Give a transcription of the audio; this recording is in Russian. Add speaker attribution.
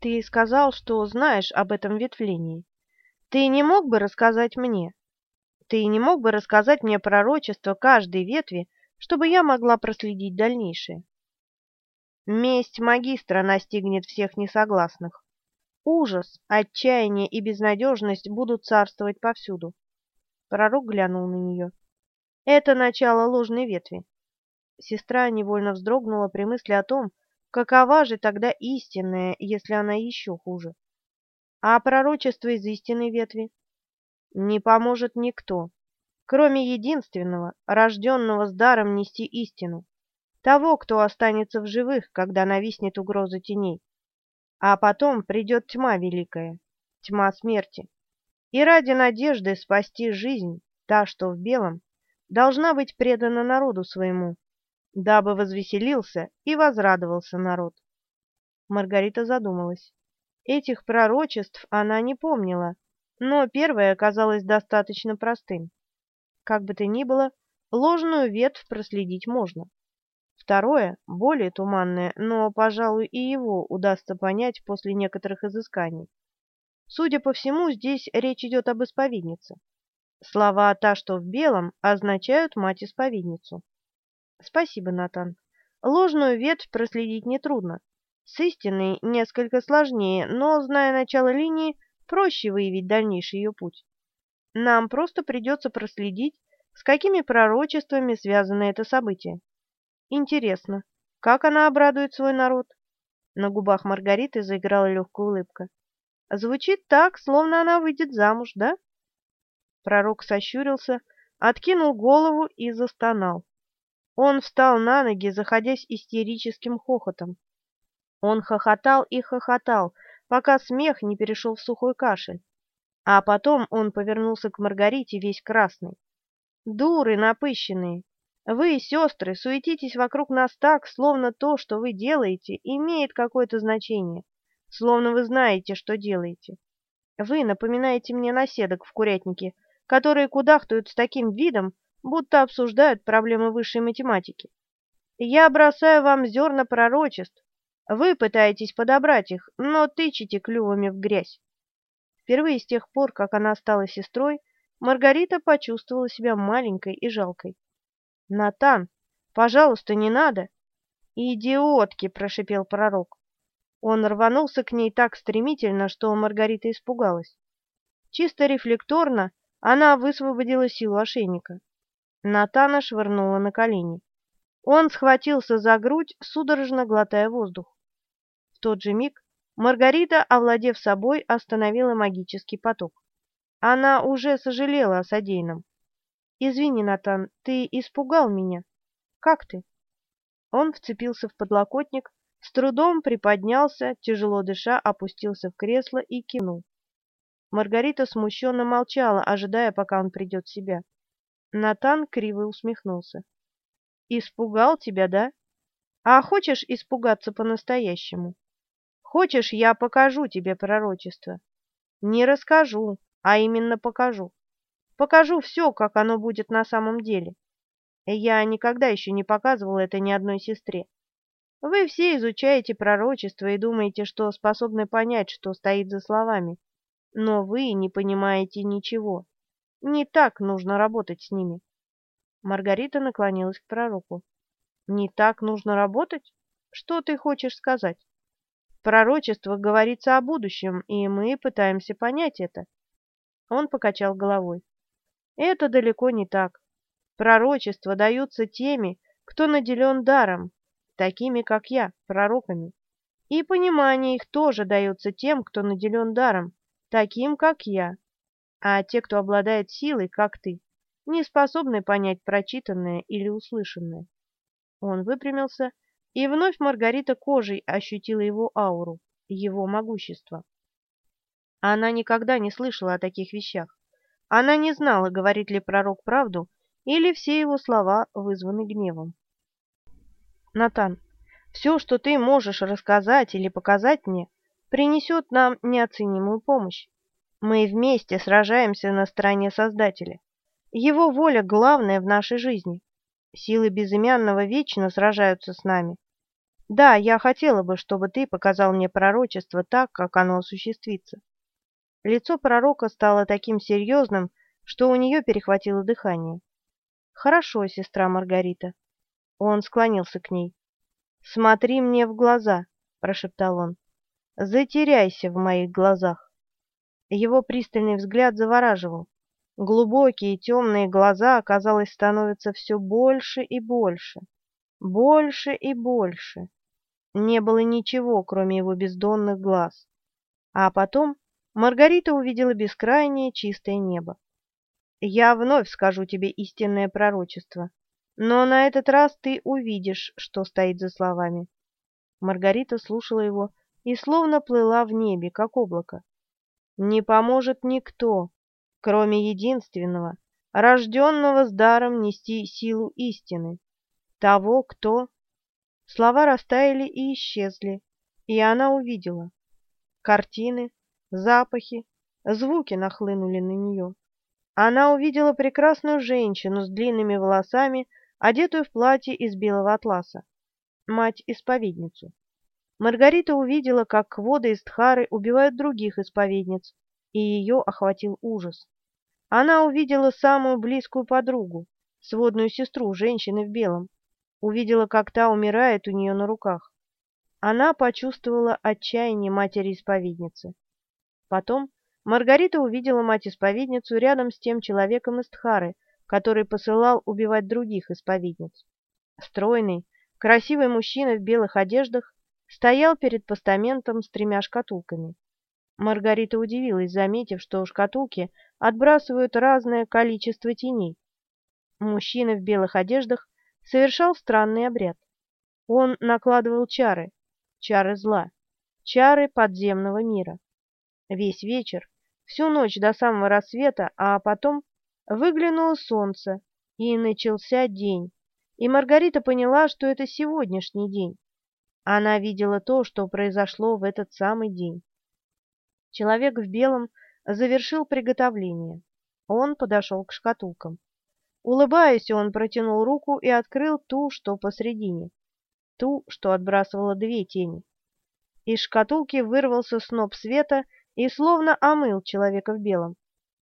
Speaker 1: Ты сказал, что знаешь об этом ветвлении. Ты не мог бы рассказать мне? Ты не мог бы рассказать мне пророчество каждой ветви, чтобы я могла проследить дальнейшее? Месть магистра настигнет всех несогласных. Ужас, отчаяние и безнадежность будут царствовать повсюду. Пророк глянул на нее. Это начало ложной ветви. Сестра невольно вздрогнула при мысли о том, какова же тогда истинная, если она еще хуже. А пророчество из истинной ветви? Не поможет никто, кроме единственного, рожденного с даром нести истину, того, кто останется в живых, когда нависнет угроза теней. А потом придет тьма великая, тьма смерти. И ради надежды спасти жизнь, та, что в белом, должна быть предана народу своему, дабы возвеселился и возрадовался народ. Маргарита задумалась. Этих пророчеств она не помнила, но первое оказалось достаточно простым. Как бы то ни было, ложную ветвь проследить можно. Второе, более туманное, но, пожалуй, и его удастся понять после некоторых изысканий. Судя по всему, здесь речь идет об исповеднице. Слова «та, что в белом» означают мать-исповедницу. Спасибо, Натан. Ложную ветвь проследить нетрудно. С истиной несколько сложнее, но, зная начало линии, проще выявить дальнейший ее путь. Нам просто придется проследить, с какими пророчествами связано это событие. Интересно, как она обрадует свой народ? На губах Маргариты заиграла легкая улыбка. Звучит так, словно она выйдет замуж, да? Пророк сощурился, откинул голову и застонал. Он встал на ноги, заходясь истерическим хохотом. Он хохотал и хохотал, пока смех не перешел в сухой кашель. А потом он повернулся к Маргарите весь красный. «Дуры напыщенные! Вы, сестры, суетитесь вокруг нас так, словно то, что вы делаете, имеет какое-то значение, словно вы знаете, что делаете. Вы напоминаете мне наседок в курятнике, которые кудахтают с таким видом, будто обсуждают проблемы высшей математики. Я бросаю вам зерна пророчеств, вы пытаетесь подобрать их, но тычете клювами в грязь. Впервые с тех пор, как она стала сестрой, Маргарита почувствовала себя маленькой и жалкой. «Натан, пожалуйста, не надо!» «Идиотки!» – прошипел пророк. Он рванулся к ней так стремительно, что Маргарита испугалась. Чисто рефлекторно она высвободила силу ошейника. Натана швырнула на колени. Он схватился за грудь, судорожно глотая воздух. В тот же миг Маргарита, овладев собой, остановила магический поток. Она уже сожалела о содеянном. «Извини, Натан, ты испугал меня. Как ты?» Он вцепился в подлокотник, с трудом приподнялся, тяжело дыша, опустился в кресло и кивнул. Маргарита смущенно молчала, ожидая, пока он придет в себя. Натан криво усмехнулся. «Испугал тебя, да? А хочешь испугаться по-настоящему?» Хочешь, я покажу тебе пророчество? Не расскажу, а именно покажу. Покажу все, как оно будет на самом деле. Я никогда еще не показывала это ни одной сестре. Вы все изучаете пророчество и думаете, что способны понять, что стоит за словами. Но вы не понимаете ничего. Не так нужно работать с ними. Маргарита наклонилась к пророку. Не так нужно работать? Что ты хочешь сказать? пророчествах говорится о будущем, и мы пытаемся понять это. Он покачал головой. Это далеко не так. Пророчества даются теми, кто наделен даром, такими, как я, пророками. И понимание их тоже дается тем, кто наделен даром, таким, как я. А те, кто обладает силой, как ты, не способны понять прочитанное или услышанное. Он выпрямился и вновь Маргарита кожей ощутила его ауру, его могущество. Она никогда не слышала о таких вещах. Она не знала, говорит ли пророк правду, или все его слова вызваны гневом. Натан, все, что ты можешь рассказать или показать мне, принесет нам неоценимую помощь. Мы вместе сражаемся на стороне Создателя. Его воля главная в нашей жизни. Силы безымянного вечно сражаются с нами. Да, я хотела бы, чтобы ты показал мне пророчество так, как оно осуществится. Лицо пророка стало таким серьезным, что у нее перехватило дыхание. Хорошо, сестра Маргарита. Он склонился к ней. Смотри мне в глаза, прошептал он. Затеряйся в моих глазах. Его пристальный взгляд завораживал. Глубокие темные глаза, казалось, становятся все больше и больше, больше и больше. Не было ничего, кроме его бездонных глаз. А потом Маргарита увидела бескрайнее чистое небо. «Я вновь скажу тебе истинное пророчество, но на этот раз ты увидишь, что стоит за словами». Маргарита слушала его и словно плыла в небе, как облако. «Не поможет никто, кроме единственного, рожденного с даром нести силу истины, того, кто...» Слова растаяли и исчезли, и она увидела. Картины, запахи, звуки нахлынули на нее. Она увидела прекрасную женщину с длинными волосами, одетую в платье из белого атласа, мать-исповедницу. Маргарита увидела, как кводы из Тхары убивают других исповедниц, и ее охватил ужас. Она увидела самую близкую подругу, сводную сестру женщины в белом, увидела, как та умирает у нее на руках. Она почувствовала отчаяние матери-исповедницы. Потом Маргарита увидела мать-исповедницу рядом с тем человеком из Тхары, который посылал убивать других исповедниц. Стройный, красивый мужчина в белых одеждах стоял перед постаментом с тремя шкатулками. Маргарита удивилась, заметив, что шкатулки отбрасывают разное количество теней. Мужчина в белых одеждах совершал странный обряд. Он накладывал чары, чары зла, чары подземного мира. Весь вечер, всю ночь до самого рассвета, а потом выглянуло солнце, и начался день, и Маргарита поняла, что это сегодняшний день. Она видела то, что произошло в этот самый день. Человек в белом завершил приготовление. Он подошел к шкатулкам. Улыбаясь, он протянул руку и открыл ту, что посредине, ту, что отбрасывала две тени. Из шкатулки вырвался сноп света и словно омыл человека в белом.